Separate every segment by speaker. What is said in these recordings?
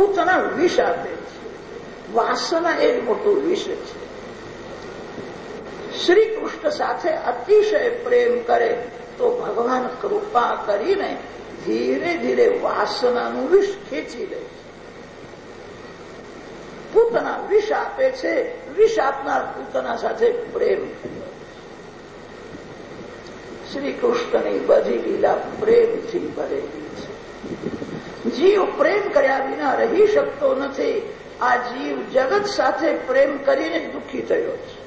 Speaker 1: પૂતના વિષ આપે છે. વાસના એ જ મોટું વિષ છે. શ્રી કૃષ્ણ સાથે અતિશય પ્રેમ કરે તો ભગવાન કૃપા કરીને ધીરે ધીરે વાસનાનું વિષ ખેંચી લે છે. પૂતના વિષ આપે છે, વિષ આપનાર પૂતના સાથે પ્રેમ શ્રી કૃષ્ણની બધી લીલા પ્રેમથી ભરેલી છે. જીવ પ્રેમ કર્યા વિના રહી શકતો નથી. આ જીવ જગત સાથે પ્રેમ કરીને દુઃખી થયો છે.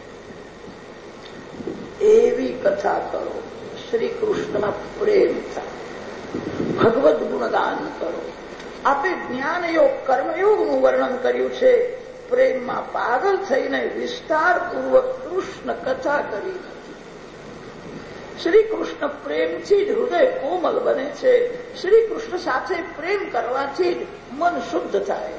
Speaker 1: એવી કથા કરો. શ્રી કૃષ્ણના પ્રેમ થાય. ભગવદ્ ગુણગાન કરો. આપે જ્ઞાનયોગ કર્મયોગનું વર્ણન કર્યું છે. પ્રેમમાં પાગલ થઈને વિસ્તારપૂર્વક કૃષ્ણ કથા કરી. નથી શ્રી કૃષ્ણ પ્રેમથી જ હૃદય કોમલ બને છે. શ્રી કૃષ્ણ સાથે પ્રેમ કરવાથી જ મન શુદ્ધ થાય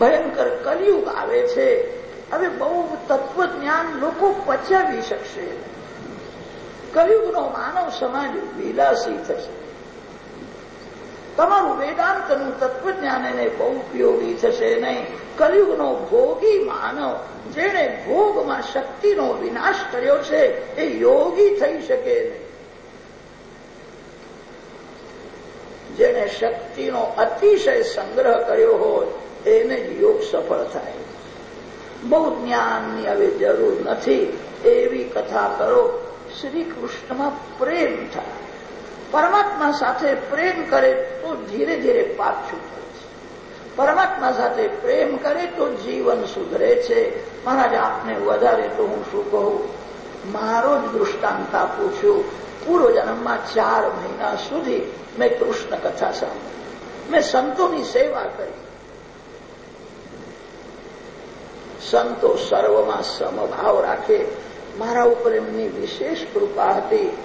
Speaker 1: ભયંકર કલયુગ આવે છે. હવે બહુ તત્વજ્ઞાન લોકો પચાવી શકશે. કલયુગનો માનવ સમાજ વિલાસી થશે. તમારું વેદાંતનું તત્વજ્ઞાન એને બહુ ઉપયોગી થશે નહીં. કલયુગનો ભોગી માનવ, જેણે ભોગમાં શક્તિનો વિનાશ કર્યો છે, એ યોગી થઈ શકે નહીં. જેણે શક્તિનો અતિશય સંગ્રહ કર્યો હોય, એને જ યોગ સફળ થાય. બહુ જ્ઞાનની હવે જરૂર નથી. એવી કથા કરો, શ્રી કૃષ્ણમાં પ્રેમ થાય. પરમાત્મા સાથે પ્રેમ કરે તો ધીરે ધીરે પાપ છૂટે છે. પરમાત્મા સાથે પ્રેમ કરે તો જીવન સુધરે છે. મહારાજ, આપને વધારે તો હું શું કહું? મારો જ દૃષ્ટાંત આપું છું. પૂર્વ જન્મમાં ચાર મહિના સુધી મેં કૃષ્ણ કથા સાંભળી. મેં સંતોની સેવા કરી. સંતો સર્વમાં સમભાવ રાખે. મારા ઉપર એમની વિશેષ કૃપા હતી.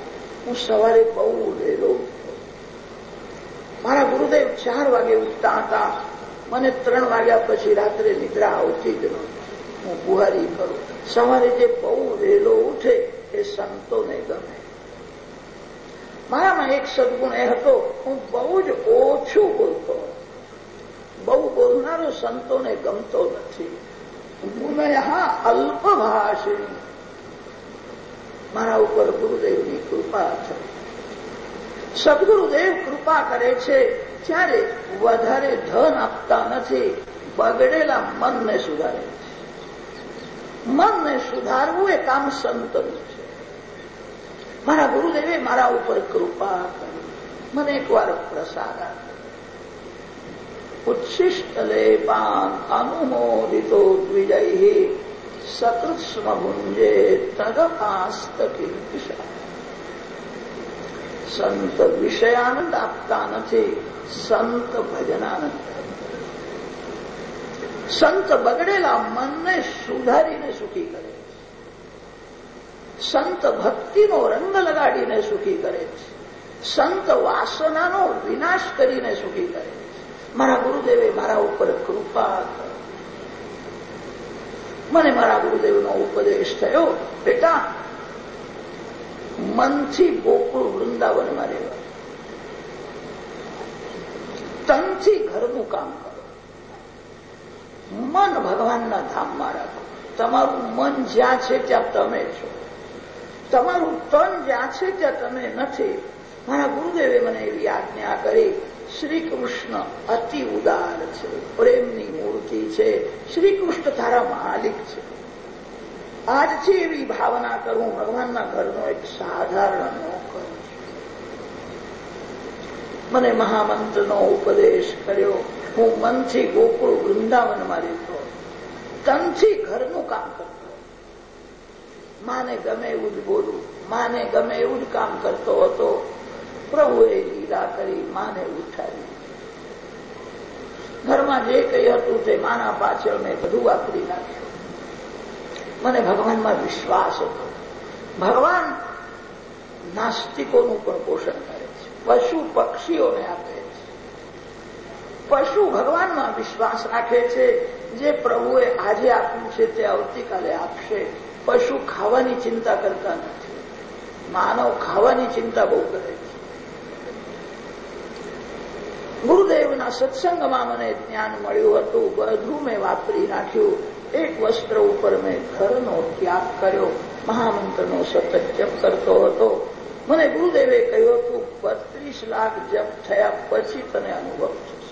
Speaker 1: હું સવારે બહુ વહેલો મારા ગુરુદેવ ચાર વાગે ઉઠતા હતા. મને ત્રણ વાગ્યા પછી રાત્રે નિદ્રા આવતી જ નહોતી. હું ગુહારી કરું. સવારે જે બહુ વહેલો ઉઠે એ સંતોને ગમે. મારામાં એક સદગુણ એ હતો, હું બહુ જ ઓછું બોલતો. બહુ બોલનારો સંતોને ગમતો નથી. ગુણયા અલ્પભાષિણી મારા ઉપર ગુરુદેવની કૃપા છે. સદગુરુદેવ કૃપા કરે છે ત્યારે વધારે ધન આપતા નથી, બગડેલા મનને સુધારે છે. મનને સુધારવું એ કામ સંતનું છે. મારા ગુરુદેવે મારા ઉપર કૃપા કરી. મને એકવાર પ્રસાદ આપ્યો ઉચ્છિષ્ટલેપાન અનુમોદિતો દ્વિજય સકૃષ્મ ભુંજે તદપાસ્ત કિલ્પિષા સંત વિષયાનંદ આપતા નથી સંત ભજનાનંદ સંત બગડેલા મનને સુધારીને સુખી કરે સંત ભક્તિનો રંગ લગાડીને સુખી કરે છે સંત વાસનાનો વિનાશ કરીને સુખી કરે છે મારા ગુરુદેવે મારા ઉપર કૃપા કરી મને મારા ગુરુદેવનો ઉપદેશ થયો બેટા મનથી ગોકુળ વૃંદાવનમાં રહેવા તનથી ઘરનું કામ કરો મન ભગવાનના ધામમાં રાખો તમારું મન જ્યાં છે ત્યાં તમે છો તમારું તન જ્યાં છે ત્યાં તમે નથી મારા ગુરુદેવે મને એવી આજ્ઞા કરી શ્રી કૃષ્ણ અતિ ઉદાર છે, પ્રેમની મૂર્તિ છે. શ્રી કૃષ્ણ તારા માલિક છે. આજથી એવી ભાવના કરું, ભગવાનના ઘરનો એક સાધારણ નોકર. મને મહામંત્રનો ઉપદેશ કર્યો. હું મનથી ગોકુળ વૃંદાવનમાં રહેતો. તનથી ઘરનું કામ કરતો. માને ગમે એવું જ બોલું, માને ગમે એવું જ કામ કરતો હતો. પ્રભુએ લીલા કરી, માને ઉઠાવી. ઘરમાં જે કંઈ હતું તે માના પાછળ મેં બધું વાપરી નાખ્યું. મને ભગવાનમાં વિશ્વાસ હતો. ભગવાન નાસ્તિકોનું પણ પોષણ કરે છે. પશુ પક્ષીઓને આપે છે. પશુ ભગવાનમાં વિશ્વાસ રાખે છે. જે પ્રભુએ આજે આપ્યું છે તે આવતીકાલે આપશે. પશુ ખાવાની ચિંતા કરતા નથી. માનવ ખાવાની ચિંતા બહુ કરે છે. ગુરુદેવના સત્સંગમાં મને જ્ઞાન મળ્યું હતું. બધું મેં વાપરી નાખ્યું. એક વસ્ત્ર ઉપર મેં ઘરનો ત્યાગ કર્યો. મહામંત્રનો સતત જપ કરતો હતો. મને ગુરુદેવે કહ્યું હતું, બત્રીસ લાખ જપ થયા પછી તને અનુભવ થશે.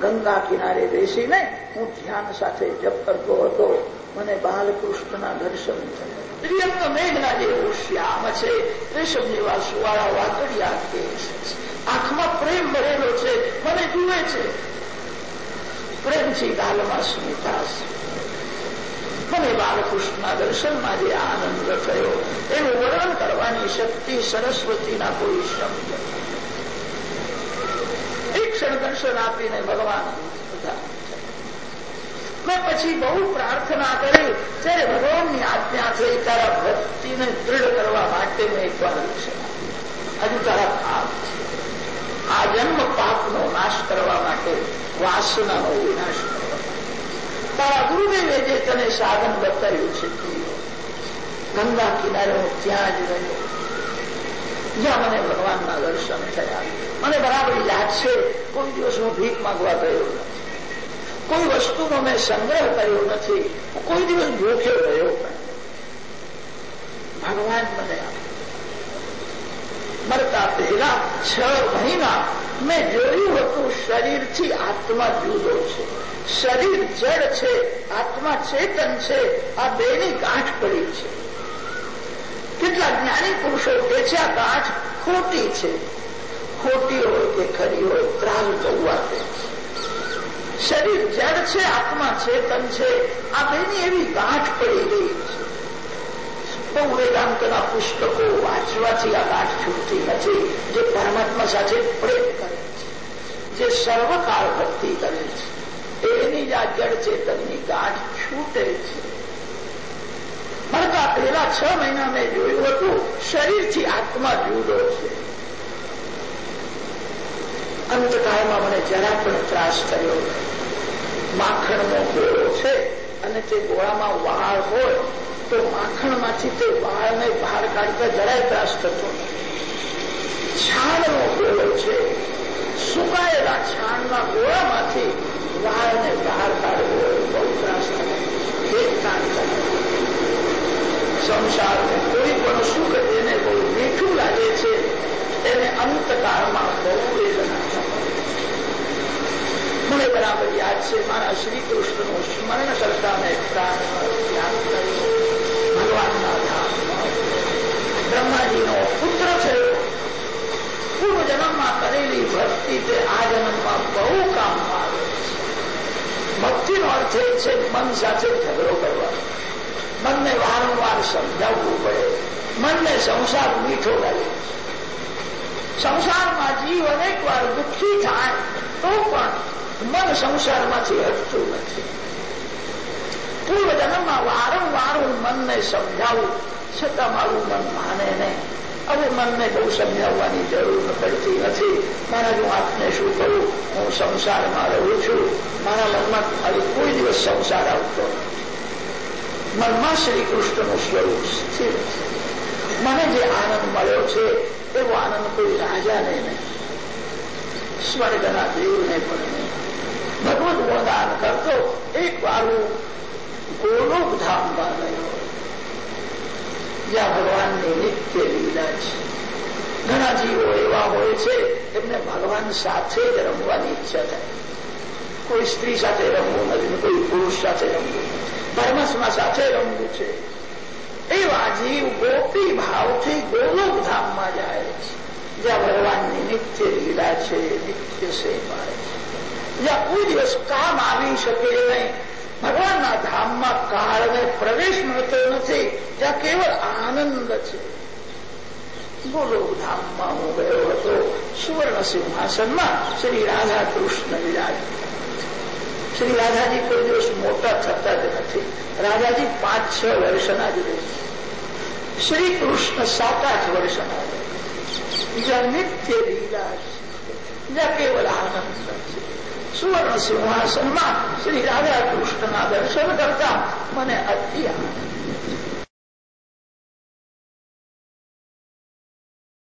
Speaker 1: ગંગા કિનારે બેસીને હું ધ્યાન સાથે જપ કરતો હતો. મને બાલકૃષ્ણના દર્શન થયા. ત્રિયંગ મેઘના જેવું શ્યામ છે રેશમ જેવા સુવાળા વાતડિયા કેસ આંખમાં પ્રેમ ભરેલો છે મને જુએ છે પ્રેમથી ગાલમાં સ્મિતાસ મને બાલકૃષ્ણના દર્શનમાં જે આનંદ થયો એનું વર્ણન કરવાની શક્તિ સરસ્વતીના કોઈ શબ્દ એક ક્ષણ દર્શન આપીને ભગવાન મેં પછી બહુ પ્રાર્થના કરી, ત્યારે ભગવાનની આજ્ઞા છે તારા ભક્તિને દૃઢ કરવા માટે મેં એક વાર હજુ તારા પાપ છે. આ જન્મ પાપનો નાશ કરવા માટે વાસનાનો વિનાશ કરવા તારા ગુરુદેવે જે તને સાધન બતાવ્યું છે, ગંગા કિનારે હું ત્યાં જ રહ્યો. જ્યાં મને ભગવાનના દર્શન થયા. મને બરાબર યાદ છે, કોઈ દિવસ હું ભીખ માંગવા ગયો. કોઈ વસ્તુનો મેં સંગ્રહ કર્યો નથી. કોઈ દિવસ ભૂખ્યો રહ્યો. ભગવાન મને મરતા પહેલા છ મહિના મેં જોયું હતું શરીરથી આત્મા જુદો છે. શરીર જડ છે, આત્મા ચેતન છે, આ બેની ગાંઠ પડી છે. કેટલા જ્ઞાની પુરુષો કે છે આ ગાંઠ ખોટી છે? ખોટી હોય કે ખરી હોય, ત્રાલ કૌવા છે. શરીર જળ છે, આત્મા ચેતન છે. આ બેની એવી ગાંઠ પડી ગઈ છે. બહુ વેદાંતના પુસ્તકો વાંચવાથી આ ગાંઠ છૂટતી નથી. જે પરમાત્મા સાથે પ્રેમ કરે છે. જે સર્વકાળ ભક્તિ કરે છે. એની જ આ જડ ચેતનની ગાંઠ છૂટે છે. મળતા પહેલા છ મહિના મેં જોયું હતું, શરીરથી આત્મા જુદો છે. અંતકાળમાં મને જરા પણ ત્રાસ કર્યો. માખણનો ગોળો છે અને તે ગોળામાં વાળ હોય તો માખણમાંથી તે વાળને બહાર કાઢતા જરાય ત્રાસ થતો છાણનો ગોળો છે. સુકાયેલા છાણના ગોળામાંથી વાળને બહાર કાઢવો બહુ ત્રાસ થાય. એક કામ સંસારને કોઈ પણ સુખ એને બહુ મીઠું લાગે છે એને અંતકાળમાં બહુ વેદના મને બરાબર યાદ છે, મારા શ્રી સ્મરણ કરતા મેં પ્રાણ ત્યાગ ભગવાનના ધામમાં બ્રહ્માજીનો પુત્ર થયો પૂર્વ જન્મમાં કરેલી ભક્તિ તે આ જન્મમાં બહુ કામમાં આવે છે. ભક્તિનો અર્થ એ છે, મન સાથે ઝઘડો કરવાનો. મનને વારંવાર સમજાવવું પડે. મનને સંસાર મીઠો લાગે સંસારમાં જીવ અનેક વાર દુઃખી થાય, તો પણ મન સંસારમાંથી હટતું નથી. પૂર્વજન્મમાં વારંવાર હું મનને સમજાવું, છતાં મારું મન માને નહીં. હવે મનને બહુ સમજાવવાની જરૂર પડતી નથી. મારા હું આપને શું કરું? હું સંસારમાં રહું છું. મારા મનમાં હવે કોઈ દિવસ સંસાર આવતો મનમાં શ્રી કૃષ્ણનું સ્વરૂપ સ્થિર છે. મને જે આનંદ મળ્યો છે, એવો આનંદ કોઈ રાજાને નહીં. સ્વર્ગના દેવને પણ નહીં. ભગવત ગુણગાન કરતો એક વાર હું ગોલોક ધામમાં ગયો. જ્યાં ભગવાનની નિત્ય લીલા છે. ઘણા જીવો એવા હોય છે, એમને ભગવાન સાથે જ રમવાની ઈચ્છા થાય. કોઈ સ્ત્રી સાથે રમવું નથી, કોઈ પુરુષ સાથે રમવું પરમાત્મા સાથે રમવું છે. એવા જીવ ગોપી ભાવથી ગોલોક ધામમાં જાય છે. જ્યાં ભગવાનની નિત્ય લીલા છે, નિત્ય સેવા જ્યાં કોઈ દિવસ કામ આવી શકે નહીં. ભગવાનના ધામમાં કાળને પ્રવેશ મળતો નથી. ત્યાં કેવળ આનંદ છે. ગોલોક ધામમાં હું ગયો હતો સુવર્ણ સિંહાસનમાં શ્રી રાધા કૃષ્ણ વિરાજ શ્રી રાધાજી કોઈ દિવસ મોટા થતા જ નથી. રાધાજી પાંચ છ વર્ષના જ રહે શ્રી કૃષ્ણ સાત આઠ વર્ષના બીજા નિત્ય લીલા છે. જ્યાં કેવળ આનંદ સુવર્ણ સિંહાસનમાં શ્રી રાધા કૃષ્ણના દર્શન કરતા મને અતિ આનંદ